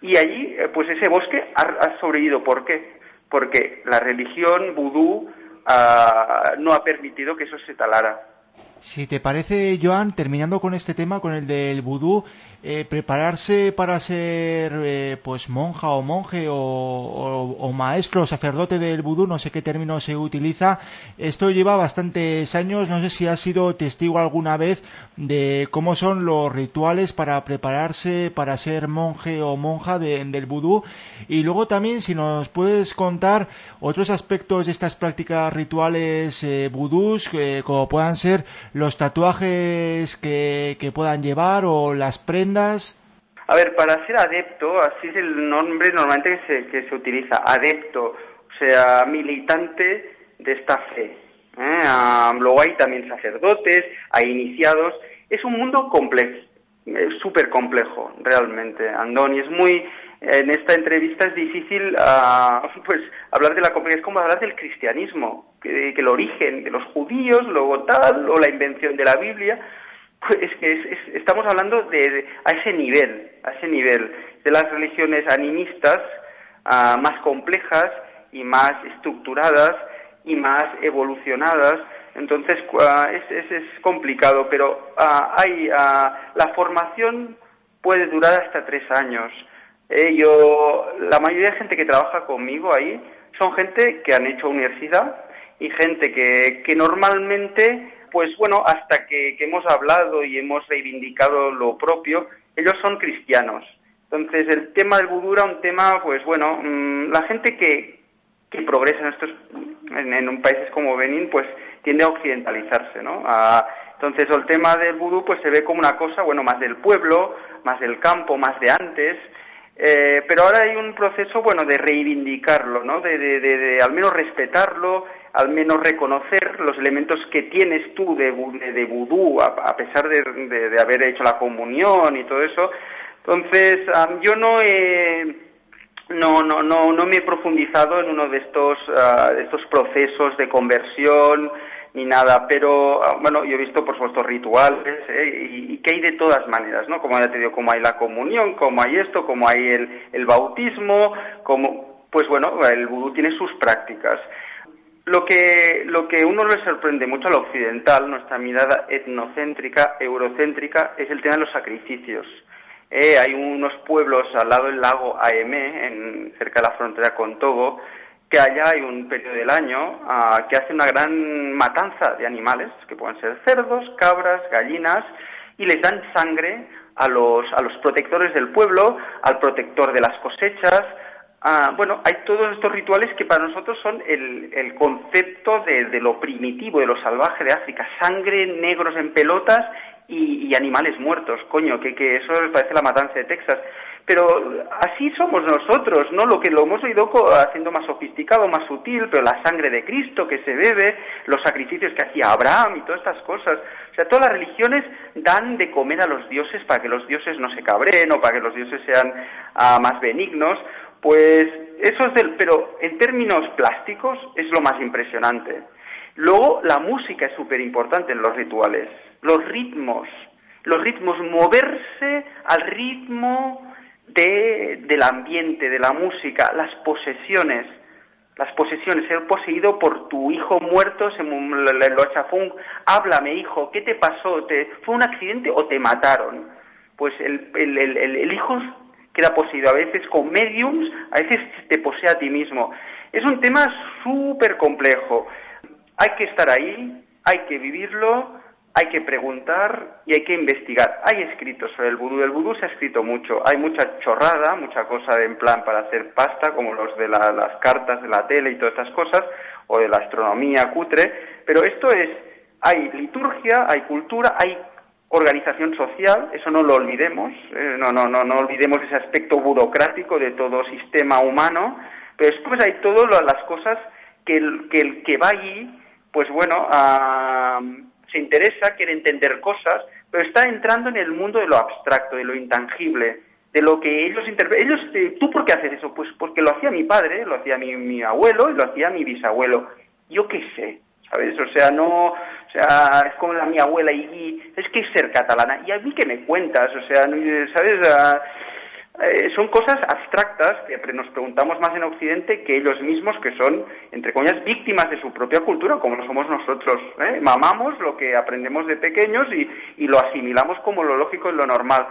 Y allí, eh, pues ese bosque ha, sobrevivido. ¿Por qué? Porque la religión vudú ah, no ha permitido que eso se talara. Si te parece, Joan, terminando con este tema, con el del vudú, eh, prepararse para ser eh, pues monja o monje o, maestro o sacerdote del vudú, no sé qué término se utiliza, esto lleva bastantes años, no sé si has sido testigo alguna vez de cómo son los rituales para prepararse para ser monje o monja del vudú. Y luego también si nos puedes contar otros aspectos de estas prácticas rituales eh, vudús, como puedan ser los tatuajes que, puedan llevar o las prendas. A ver, para ser adepto, así es el nombre normalmente que se, que se utiliza, adepto, o sea, militante de esta fe. ¿eh? luego hay también sacerdotes, hay iniciados. Es un mundo complejo, súper complejo, realmente, Andoni. Es muy, en esta entrevista es difícil uh, pues hablar de la complejidad, es como hablar del cristianismo, que, el origen de los judíos, luego tal, o la invención de la Biblia, pues es que estamos hablando de, a ese nivel, a ese nivel, de las religiones animistas uh, más complejas y más estructuradas y más evolucionadas, entonces uh, es, es, complicado, pero hay la formación puede durar hasta tres años. Eh, la mayoría de gente que trabaja conmigo ahí son gente que han hecho universidad y gente que, que normalmente, pues bueno, hasta que, hemos hablado y hemos reivindicado lo propio, ellos son cristianos. Entonces, el tema del vudú era un tema, pues bueno, mm, la gente que, que progresa en estos, en, en países como Benín, pues tiende a occidentalizarse, ¿no? entonces, el tema del vudú, pues se ve como una cosa, bueno, más del pueblo, más del campo, más de antes, eh, pero ahora hay un proceso, bueno, de reivindicarlo, ¿no? De, al menos respetarlo, al menos reconocer los elementos que tienes tú de, de, vudú, a, pesar de, haber hecho la comunión y todo eso. Entonces, yo no he, no, no, no, no me he profundizado en uno de estos, uh, estos procesos de conversión, ni nada, pero ah, bueno, yo he visto por supuesto rituales ¿eh? y, que hay de todas maneras, ¿no? Como ya te digo, como hay la comunión, como hay esto, como hay el, el bautismo, como, pues bueno, el vudú tiene sus prácticas. Lo que, lo que uno le sorprende mucho al occidental, nuestra mirada etnocéntrica, eurocéntrica, es el tema de los sacrificios. Eh, hay unos pueblos al lado del lago Aemé, en, cerca de la frontera con Togo, que allá hay un periodo del año ah, que hace una gran matanza de animales, que pueden ser cerdos, cabras, gallinas, y les dan sangre a los, a los protectores del pueblo, al protector de las cosechas. Ah, bueno, hay todos estos rituales que para nosotros son el, el concepto de, lo primitivo, de lo salvaje de África. Sangre, negros en pelotas y, animales muertos. Coño, que, que eso parece la matanza de Texas pero así somos nosotros, ¿no? Lo que lo hemos oído haciendo más sofisticado, más sutil, pero la sangre de Cristo que se bebe, los sacrificios que hacía Abraham y todas estas cosas. O sea, todas las religiones dan de comer a los dioses para que los dioses no se cabreen o para que los dioses sean ah, más benignos. Pues eso es del, pero en términos plásticos es lo más impresionante. Luego, la música es súper importante en los rituales. Los ritmos, los ritmos, moverse al ritmo de, del ambiente, de la música, las posesiones, las posesiones, ser poseído por tu hijo muerto, se lo achafón, háblame hijo, ¿qué te pasó? ¿Te, ¿Fue un accidente o te mataron? Pues el, el, el, el hijo queda poseído, a veces con mediums, a veces te posee a ti mismo. Es un tema súper complejo. Hay que estar ahí, hay que vivirlo, hay que preguntar y hay que investigar. Hay escritos sobre el vudú. Del vudú se ha escrito mucho. Hay mucha chorrada, mucha cosa en plan para hacer pasta, como los de las cartas de la tele y todas estas cosas, o de la astronomía cutre. Pero esto es, hay liturgia, hay cultura, hay organización social, eso no lo olvidemos, eh, no, no, no, no olvidemos ese aspecto burocrático de todo sistema humano, pero después hay todas las cosas que el que, va allí, pues bueno, a se interesa, quiere entender cosas, pero está entrando en el mundo de lo abstracto, de lo intangible, de lo que ellos interpretan. Ellos, eh, ¿Tú por qué haces eso? Pues porque lo hacía mi padre, lo hacía mi, mi abuelo y lo hacía mi bisabuelo. Yo qué sé, ¿sabes? O sea, no, o sea, es como la mi abuela y, es que es ser catalana. ¿Y a mí qué me cuentas? O sea, ¿sabes? eh, son cosas abstractas que nos preguntamos más en Occidente que ellos mismos, que son, entre comillas, víctimas de su propia cultura, como lo somos nosotros. ¿eh? Mamamos lo que aprendemos de pequeños y, lo asimilamos como lo lógico y lo normal.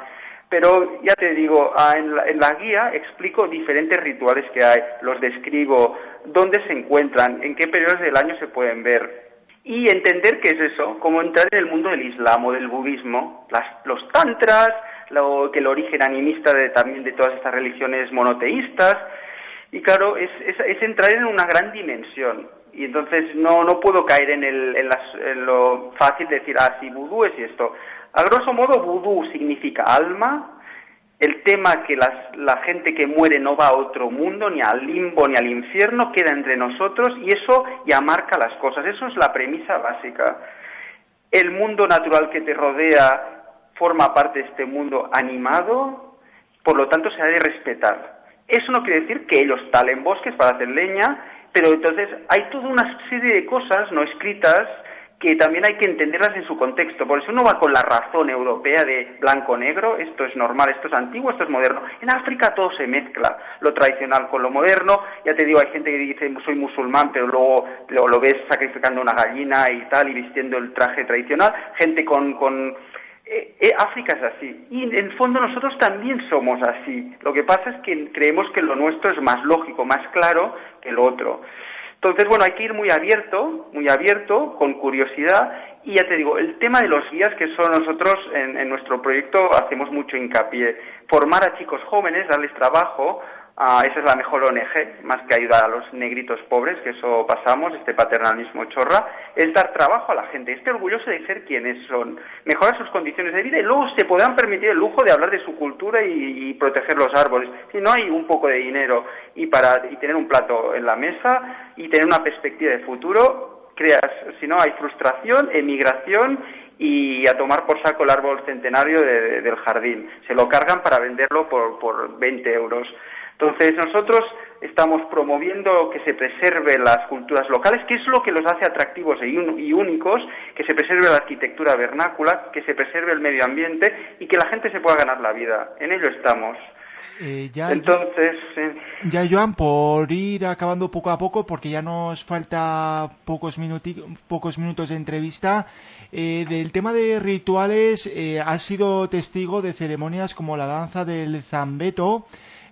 Pero ya te digo, ah, en la, en la, guía explico diferentes rituales que hay, los describo, dónde se encuentran, en qué periodos del año se pueden ver. Y entender qué es eso, como entrar en el mundo del Islam o del budismo, las, los tantras, lo, que el origen animista de, también de todas estas religiones monoteístas. Y claro, es, es, entrar en una gran dimensión. Y entonces no, no puedo caer en, el, en, lo fácil de decir, ah, sí, vudú es esto. A grosso modo, vudú significa alma, el tema que la gente que muere no va a otro mundo, ni al limbo, ni al infierno, queda entre nosotros y eso ya marca las cosas. Eso es la premisa básica. El mundo natural que te rodea forma parte de este mundo animado, por lo tanto se ha de respetar. Eso no quiere decir que ellos talen bosques para hacer leña, pero entonces hay toda una serie de cosas no escritas que también hay que entenderlas en su contexto. Por eso uno va con la razón europea de blanco-negro, esto es normal, esto es antiguo, esto es moderno. En África todo se mezcla, lo tradicional con lo moderno. Ya te digo, hay gente que dice soy musulmán, pero luego lo, ves sacrificando una gallina y tal, y vistiendo el traje tradicional. Gente con, con eh, eh, África es así. Y en el fondo nosotros también somos así. Lo que pasa es que creemos que lo nuestro es más lógico, más claro que lo otro. Entonces, bueno, hay que ir muy abierto, muy abierto, con curiosidad. Y ya te digo, el tema de los guías, que son nosotros en, nuestro proyecto hacemos mucho hincapié. Formar a chicos jóvenes, darles trabajo, Ah, esa es la mejor ONG, más que ayudar a los negritos pobres, que eso pasamos, este paternalismo chorra, es dar trabajo a la gente, esté orgulloso de ser quienes son, mejorar sus condiciones de vida y luego se podrán permitir el lujo de hablar de su cultura y, proteger los árboles. Si no hay un poco de dinero y, para, y tener un plato en la mesa y tener una perspectiva de futuro, creas, si no hay frustración, emigración y a tomar por saco el árbol centenario del jardín. Se lo cargan para venderlo por, por 20 euros. Entonces nosotros estamos promoviendo que se preserve las culturas locales, que es lo que los hace atractivos y únicos, que se preserve la arquitectura vernácula, que se preserve el medio ambiente y que la gente se pueda ganar la vida. En ello estamos. Eh, ya, Entonces, ya Joan, por ir acabando poco a poco, porque ya nos falta pocos, pocos minutos de entrevista, eh, del tema de rituales, eh, has sido testigo de ceremonias como la danza del zambeto,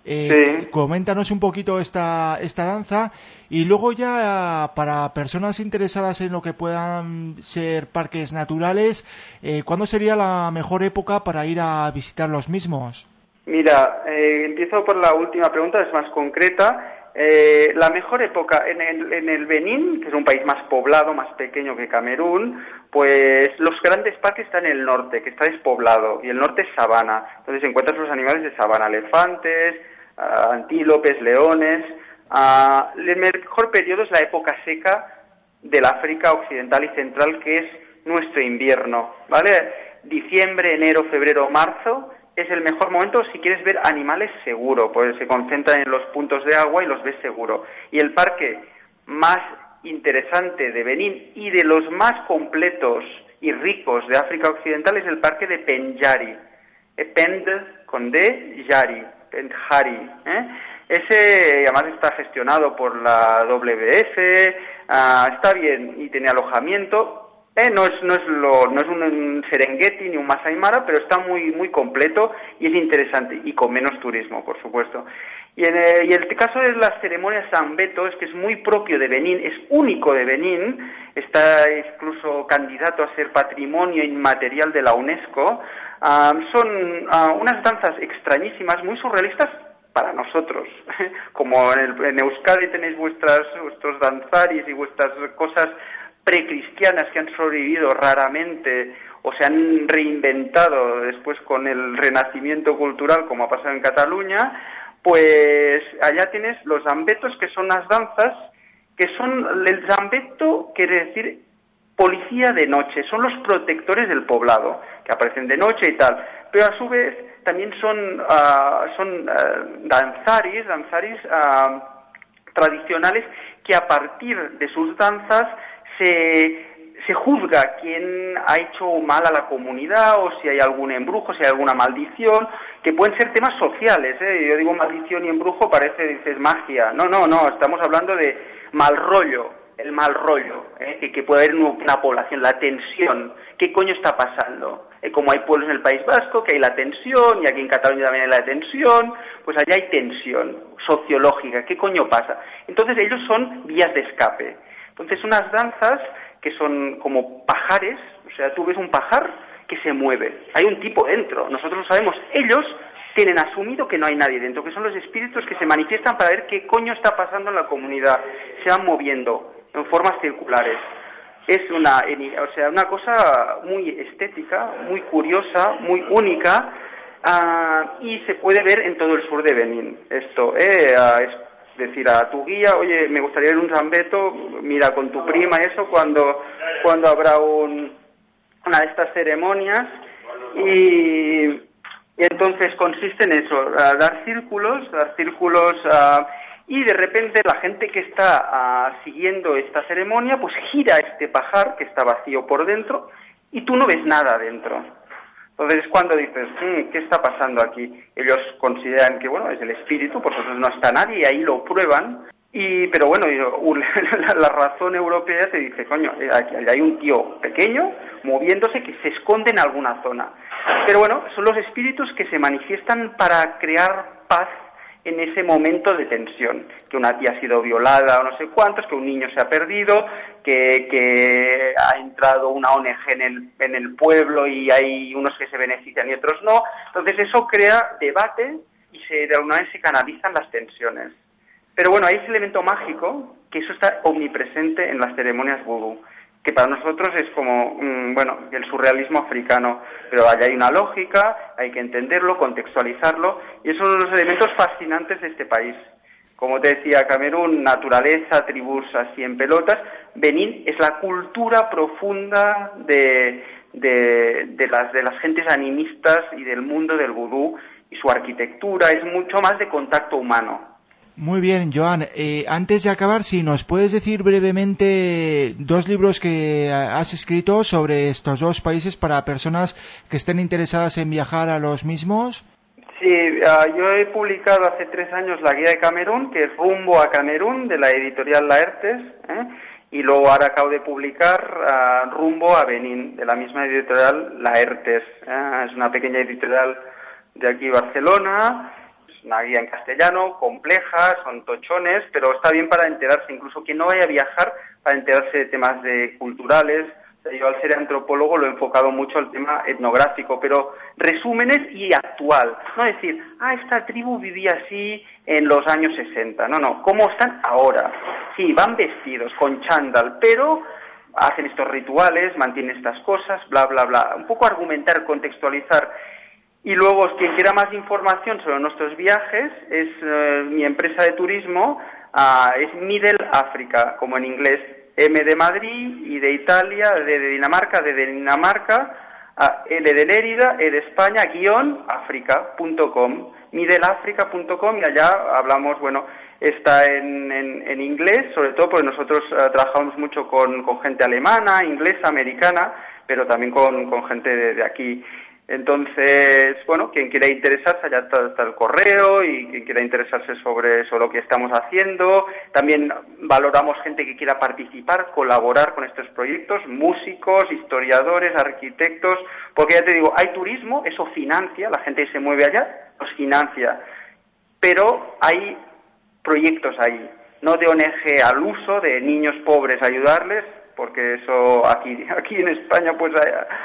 eh, Coméntanos un poquito esta, esta danza y luego ya para personas interesadas en lo que puedan ser parques naturales, eh, ¿cuándo sería la mejor época para ir a visitar los mismos? Mira, eh, empiezo por la última pregunta, es más concreta. Eh, la mejor época en el, en el Benín, que es un país más poblado, más pequeño que Camerún, pues los grandes parques están en el norte, que está despoblado, y el norte es sabana. Entonces encuentras los animales de sabana, elefantes, antílopes, leones. el mejor periodo es la época seca del África occidental y central, que es nuestro invierno, ¿vale? Diciembre, enero, febrero, marzo es el mejor momento si quieres ver animales seguro, pues se concentran en los puntos de agua y los ves seguro. Y el parque más interesante de Benín y de los más completos y ricos de África Occidental es el parque de Penjari. Pend con D, Yari en Hari. ¿eh? Ese además está gestionado por la WF, ah, está bien y tiene alojamiento. Eh, no es no es lo, no es un, Serengeti ni un Masai Mara, pero está muy muy completo y es interesante y con menos turismo, por supuesto. Y, eh, y el caso de las ceremonias San Beto es que es muy propio de Benín, es único de Benín, está incluso candidato a ser patrimonio inmaterial de la UNESCO. Ah, son ah, unas danzas extrañísimas, muy surrealistas para nosotros. Como en, el, en Euskadi tenéis vuestras, vuestros danzaris y vuestras cosas precristianas que han sobrevivido raramente o se han reinventado después con el renacimiento cultural, como ha pasado en Cataluña, pues allá tienes los zambetos, que son las danzas, que son, el zambeto quiere decir policía de noche, son los protectores del poblado, que aparecen de noche y tal, pero a su vez también son, uh, son uh, danzaris, danzaris uh, tradicionales que a partir de sus danzas se, se juzga quién ha hecho mal a la comunidad o si hay algún embrujo, si hay alguna maldición, que pueden ser temas sociales. ¿eh? Yo digo maldición y embrujo, parece, dices, magia. No, no, no, estamos hablando de mal rollo, el mal rollo, ¿eh? que, puede haber una población, la tensión. ¿Qué coño está pasando? Eh, como hay pueblos en el País Vasco, que hay la tensión, y aquí en Cataluña también hay la tensión, pues allá hay tensión sociológica. ¿Qué coño pasa? Entonces ellos son vías de escape. Entonces unas danzas que son como pajares, o sea, tú ves un pajar que se mueve, hay un tipo dentro, nosotros lo sabemos, ellos tienen asumido que no hay nadie dentro, que son los espíritus que se manifiestan para ver qué coño está pasando en la comunidad, se van moviendo en formas circulares. Es una, o sea, una cosa muy estética, muy curiosa, muy única, ah, y se puede ver en todo el sur de Benín. Esto eh, es decir a tu guía, oye, me gustaría a un zambeto, mira con tu prima eso cuando, cuando habrá un, una de estas ceremonias y, entonces consiste en eso, dar círculos, dar círculos y de repente la gente que está siguiendo esta ceremonia pues gira este pajar que está vacío por dentro y tú no ves nada dentro. Entonces es cuando dices, mm, ¿qué está pasando aquí? Ellos consideran que, bueno, es el espíritu, por eso no está nadie, y ahí lo prueban. Y, pero bueno, la razón europea te dice, coño, eh, hay un tío pequeño moviéndose que se esconde en alguna zona. Pero bueno, son los espíritus que se manifiestan para crear paz en ese momento de tensión, que una tía ha sido violada o no sé cuántos, que un niño se ha perdido, que, ha entrado una ONG en el, en el pueblo y hay unos que se benefician y otros no. Entonces eso crea debate y se, de alguna vez se canalizan las tensiones. Pero bueno, hay ese elemento mágico que eso está omnipresente en las ceremonias vudú que para nosotros es como, mm, bueno, el surrealismo africano, pero allá hay una lógica, hay que entenderlo, contextualizarlo, y es uno de los elementos fascinantes de este país. Como te decía, Camerún, naturaleza, tribus así en pelotas, Benín es la cultura profunda de, de, las, de las gentes animistas y del mundo del vudú, y su arquitectura es mucho más de contacto humano. Muy bien, Joan. Eh, antes de acabar, si nos puedes decir brevemente dos libros que has escrito sobre estos dos países para personas que estén interesadas en viajar a los mismos. Sí, ah, yo he publicado hace tres años la guía de Camerún, que es Rumbo a Camerún, de la editorial Laertes, ¿eh? y luego ahora acabo de publicar ah, Rumbo a Benín, de la misma editorial Laertes. ¿eh? Es una pequeña editorial de aquí Barcelona una guía en castellano, compleja, son tochones, pero está bien para enterarse, incluso quien no vaya a viajar, para enterarse de temas de culturales. Yo al ser antropólogo lo he enfocado mucho al tema etnográfico, pero resúmenes y actual. No decir, ah, esta tribu vivía así en los años 60. No, no, ¿cómo están ahora? Sí, van vestidos con chándal, pero hacen estos rituales, mantienen estas cosas, bla, bla, bla. Un poco argumentar, contextualizar y luego, quien quiera más información sobre nuestros viajes, es eh, mi empresa de turismo, ah, es Middle Africa, como en inglés, M de Madrid y de Italia, D de Dinamarca, D de Dinamarca, a L de Lérida, E de España, guion, africa.com, middleafrica.com y allá hablamos, bueno, está en, en, inglés, sobre todo porque nosotros eh, trabajamos mucho con, gente alemana, inglesa, americana, pero también con gente de aquí. Entonces, bueno, quien quiera interesarse, allá está, el correo y quien quiera interesarse sobre, sobre lo que estamos haciendo. También valoramos gente que quiera participar, colaborar con estos proyectos, músicos, historiadores, arquitectos, porque ya te digo, hay turismo, eso financia, la gente que se mueve allá, los financia, pero hay proyectos ahí, no de ONG al uso, de niños pobres ayudarles, porque eso aquí, aquí en España pues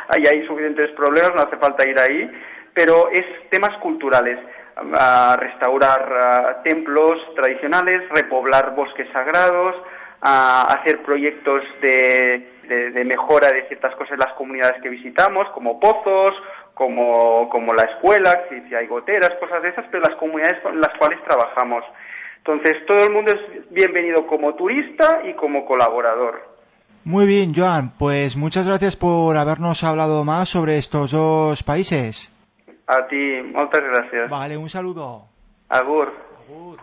hay, hay, suficientes problemas, no hace falta ir ahí, pero es temas culturales, a restaurar templos tradicionales, repoblar bosques sagrados, a hacer proyectos de, de, mejora de ciertas cosas en las comunidades que visitamos, como pozos, como, como la escuela, si, si hay goteras, cosas de esas, pero las comunidades con las cuales trabajamos. Entonces, todo el mundo es bienvenido como turista y como colaborador. Muy bien, Joan, pues muchas gracias por habernos hablado más sobre estos dos países. A ti, muchas gracias. Vale, un saludo. Agur. Agur.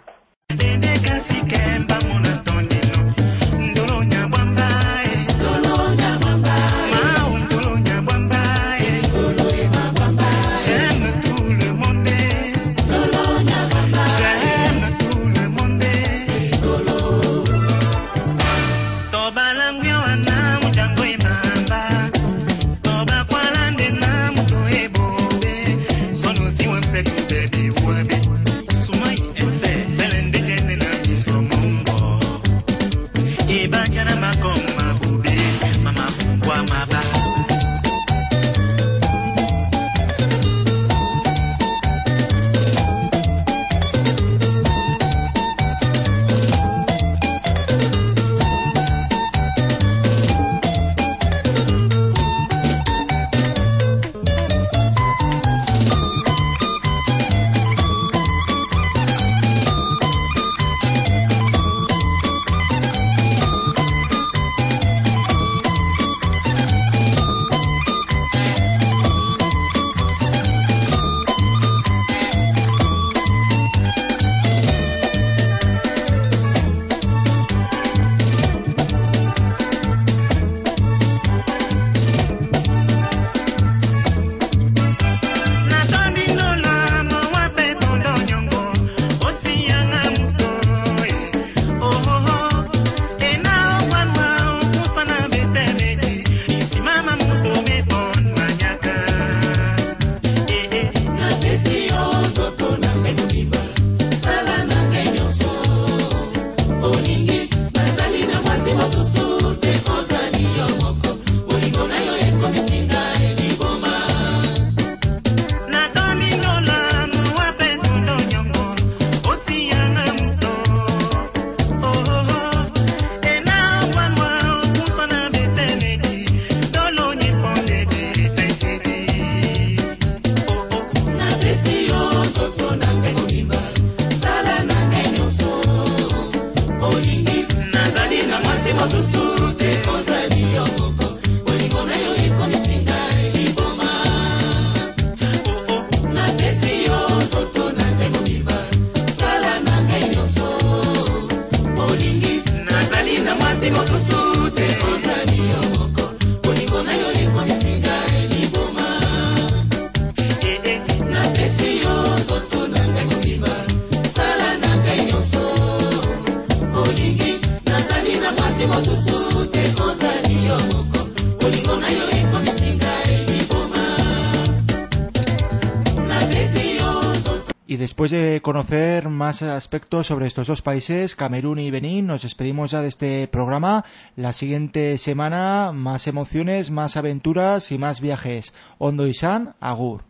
Más aspectos sobre estos dos países, Camerún y Benín, nos despedimos ya de este programa. La siguiente semana, más emociones, más aventuras y más viajes. Hondo y San, Agur.